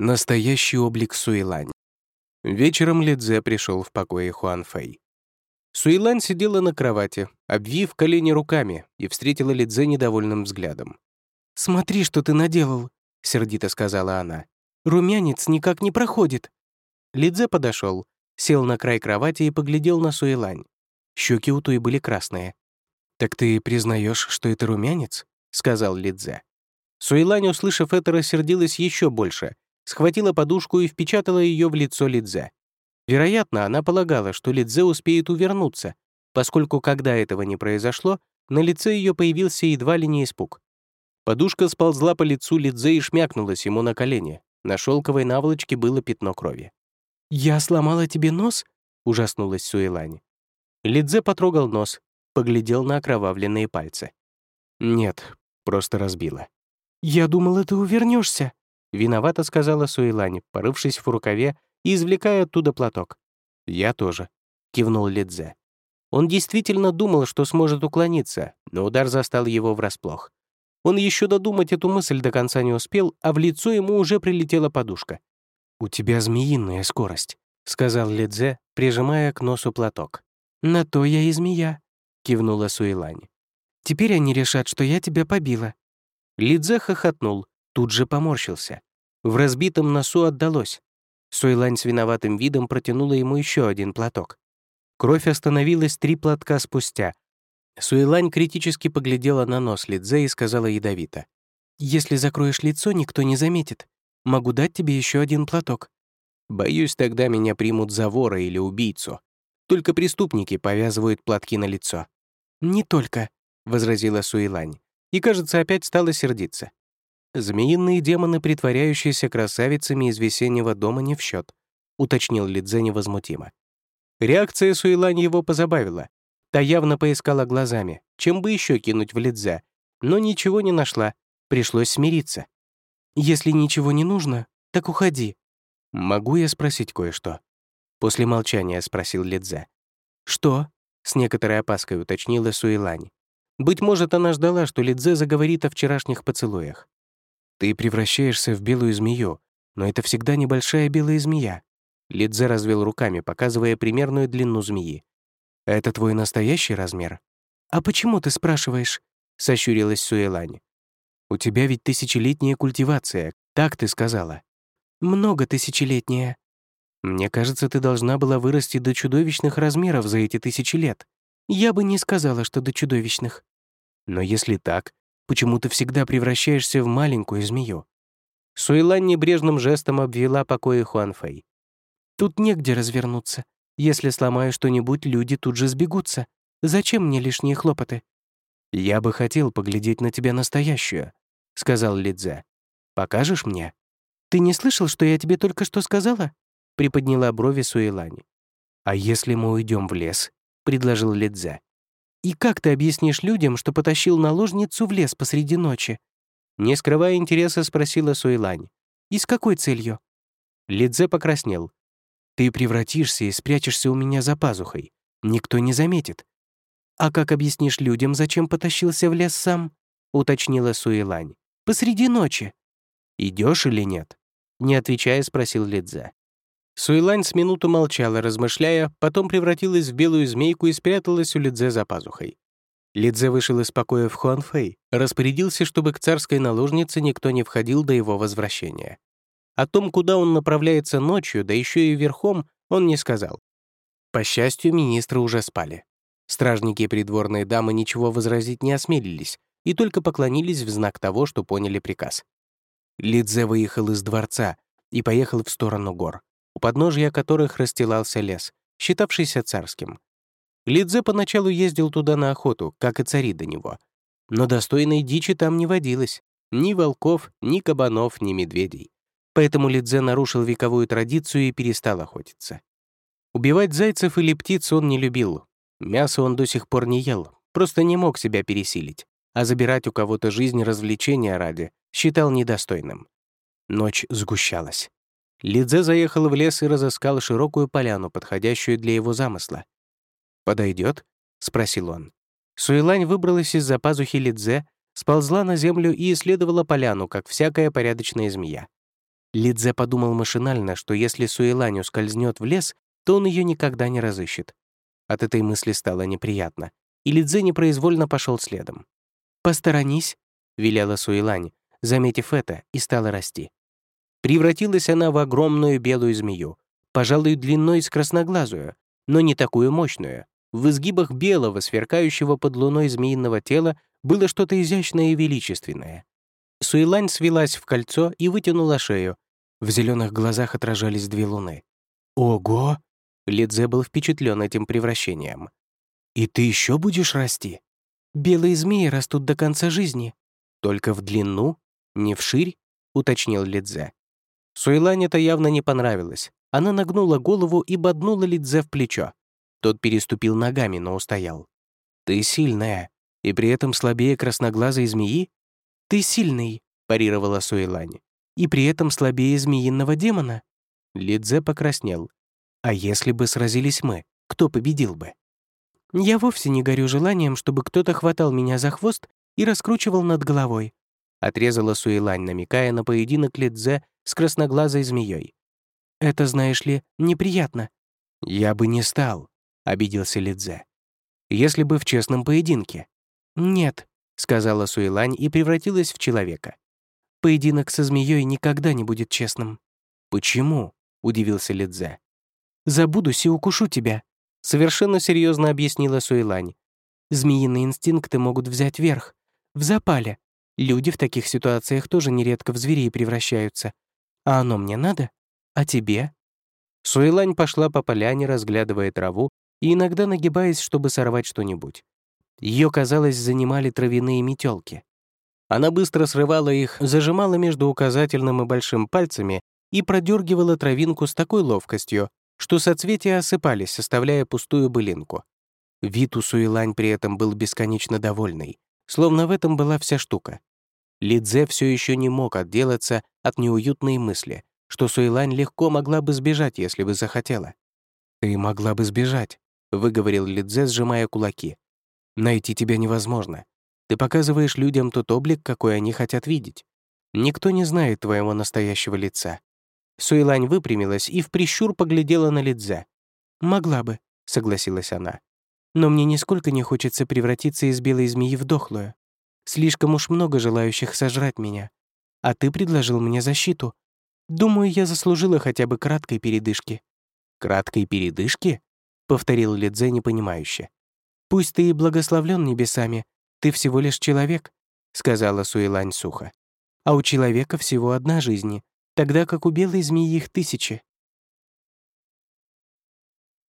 Настоящий облик Суэлань. Вечером Лидзе пришел в покое Хуанфэй. Суэлань сидела на кровати, обвив колени руками, и встретила Лидзе недовольным взглядом. «Смотри, что ты наделал», — сердито сказала она. «Румянец никак не проходит». Лидзе подошел, сел на край кровати и поглядел на Суэлань. Щеки у той были красные. «Так ты признаешь, что это румянец?» — сказал Лидзе. Суэлань, услышав это, рассердилась еще больше — схватила подушку и впечатала ее в лицо Лидзе. Вероятно, она полагала, что Лидзе успеет увернуться, поскольку, когда этого не произошло, на лице ее появился едва ли не испуг. Подушка сползла по лицу Лидзе и шмякнулась ему на колени. На шелковой наволочке было пятно крови. «Я сломала тебе нос?» — ужаснулась Суэлань. Лидзе потрогал нос, поглядел на окровавленные пальцы. «Нет, просто разбила». «Я думала, ты увернешься. Виновато сказала Суэлань, порывшись в рукаве и извлекая оттуда платок. «Я тоже», — кивнул Лидзе. Он действительно думал, что сможет уклониться, но удар застал его врасплох. Он еще додумать эту мысль до конца не успел, а в лицо ему уже прилетела подушка. «У тебя змеиная скорость», — сказал Лидзе, прижимая к носу платок. «На то я и змея», — кивнула Суэлань. «Теперь они решат, что я тебя побила». Лидзе хохотнул, тут же поморщился. В разбитом носу отдалось. Суэлань с виноватым видом протянула ему еще один платок. Кровь остановилась три платка спустя. Суэлань критически поглядела на нос Лидзе и сказала ядовито. «Если закроешь лицо, никто не заметит. Могу дать тебе еще один платок». «Боюсь, тогда меня примут за вора или убийцу. Только преступники повязывают платки на лицо». «Не только», — возразила Суэлань. И, кажется, опять стала сердиться. «Змеиные демоны, притворяющиеся красавицами из весеннего дома, не в счет», — уточнил Лидзе невозмутимо. Реакция Суэлань его позабавила. Та явно поискала глазами, чем бы еще кинуть в Лидзе, но ничего не нашла, пришлось смириться. «Если ничего не нужно, так уходи». «Могу я спросить кое-что?» После молчания спросил Лидзе. «Что?» — с некоторой опаской уточнила Суэлань. Быть может, она ждала, что Лидзе заговорит о вчерашних поцелуях. Ты превращаешься в белую змею, но это всегда небольшая белая змея. Лидзе развел руками, показывая примерную длину змеи. «Это твой настоящий размер?» «А почему ты спрашиваешь?» — сощурилась Суэлань. «У тебя ведь тысячелетняя культивация, так ты сказала». «Много тысячелетняя». «Мне кажется, ты должна была вырасти до чудовищных размеров за эти тысячи лет». «Я бы не сказала, что до чудовищных». «Но если так, Почему ты всегда превращаешься в маленькую змею?» Суэлань небрежным жестом обвела покои Хуанфэй. «Тут негде развернуться. Если сломаю что-нибудь, люди тут же сбегутся. Зачем мне лишние хлопоты?» «Я бы хотел поглядеть на тебя настоящую», — сказал Лидзе. «Покажешь мне?» «Ты не слышал, что я тебе только что сказала?» — приподняла брови Суэлань. «А если мы уйдем в лес?» — предложил Лидзе. И как ты объяснишь людям, что потащил наложницу в лес посреди ночи?» Не скрывая интереса, спросила Суэлань. «И с какой целью?» Лидзе покраснел. «Ты превратишься и спрячешься у меня за пазухой. Никто не заметит». «А как объяснишь людям, зачем потащился в лес сам?» — уточнила Суэлань. «Посреди ночи». Идешь или нет?» Не отвечая, спросил Лидзе. Суэлань с минуту молчала, размышляя, потом превратилась в белую змейку и спряталась у Лидзе за пазухой. Лидзе вышел из покоя в Хуанфэй, распорядился, чтобы к царской наложнице никто не входил до его возвращения. О том, куда он направляется ночью, да еще и верхом, он не сказал. По счастью, министры уже спали. Стражники и придворные дамы ничего возразить не осмелились и только поклонились в знак того, что поняли приказ. Лидзе выехал из дворца и поехал в сторону гор у подножья которых расстилался лес, считавшийся царским. Лидзе поначалу ездил туда на охоту, как и цари до него. Но достойной дичи там не водилось. Ни волков, ни кабанов, ни медведей. Поэтому Лидзе нарушил вековую традицию и перестал охотиться. Убивать зайцев или птиц он не любил. Мясо он до сих пор не ел, просто не мог себя пересилить. А забирать у кого-то жизнь развлечения ради считал недостойным. Ночь сгущалась. Лидзе заехал в лес и разыскал широкую поляну, подходящую для его замысла. «Подойдет?» — спросил он. Суэлань выбралась из-за пазухи Лидзе, сползла на землю и исследовала поляну, как всякая порядочная змея. Лидзе подумал машинально, что если Суэлань ускользнет в лес, то он ее никогда не разыщет. От этой мысли стало неприятно, и Лидзе непроизвольно пошел следом. «Посторонись», — велела Суэлань, заметив это, и стала расти. Превратилась она в огромную белую змею, пожалуй, длиной с красноглазую, но не такую мощную. В изгибах белого, сверкающего под луной змеиного тела было что-то изящное и величественное. Суэлань свелась в кольцо и вытянула шею. В зеленых глазах отражались две луны. «Ого!» Лидзе был впечатлен этим превращением. «И ты еще будешь расти?» «Белые змеи растут до конца жизни». «Только в длину, не вширь?» — уточнил Лидзе. Суэлань это явно не понравилось. Она нагнула голову и боднула Лидзе в плечо. Тот переступил ногами, но устоял. «Ты сильная, и при этом слабее красноглазой змеи?» «Ты сильный», — парировала Суэлань. «И при этом слабее змеиного демона?» Лидзе покраснел. «А если бы сразились мы, кто победил бы?» «Я вовсе не горю желанием, чтобы кто-то хватал меня за хвост и раскручивал над головой», — отрезала Суэлань, намекая на поединок Лидзе с красноглазой змеей. «Это, знаешь ли, неприятно». «Я бы не стал», — обиделся Лидзе. «Если бы в честном поединке». «Нет», — сказала Суэлань и превратилась в человека. «Поединок со змеей никогда не будет честным». «Почему?» — удивился Лидзе. «Забудусь и укушу тебя», — совершенно серьезно объяснила Суэлань. «Змеиные инстинкты могут взять верх. В запале. Люди в таких ситуациях тоже нередко в зверей превращаются. А оно мне надо? А тебе?» Суэлань пошла по поляне, разглядывая траву и иногда нагибаясь, чтобы сорвать что-нибудь. Ее, казалось, занимали травяные метелки. Она быстро срывала их, зажимала между указательным и большим пальцами и продергивала травинку с такой ловкостью, что соцветия осыпались, оставляя пустую былинку. Вид у Суэлань при этом был бесконечно довольный, словно в этом была вся штука. Лидзе все еще не мог отделаться от неуютной мысли, что Суэлань легко могла бы сбежать, если бы захотела. «Ты могла бы сбежать», — выговорил Лидзе, сжимая кулаки. Найти тебя невозможно. Ты показываешь людям тот облик, какой они хотят видеть. Никто не знает твоего настоящего лица». Суэлань выпрямилась и в прищур поглядела на Лидзе. «Могла бы», — согласилась она. «Но мне нисколько не хочется превратиться из белой змеи в дохлую. Слишком уж много желающих сожрать меня. А ты предложил мне защиту. Думаю, я заслужила хотя бы краткой передышки». «Краткой передышки?» — повторил Лидзе непонимающе. «Пусть ты и благословлен небесами, ты всего лишь человек», — сказала Суэлань сухо. «А у человека всего одна жизнь, тогда как у белой змеи их тысячи.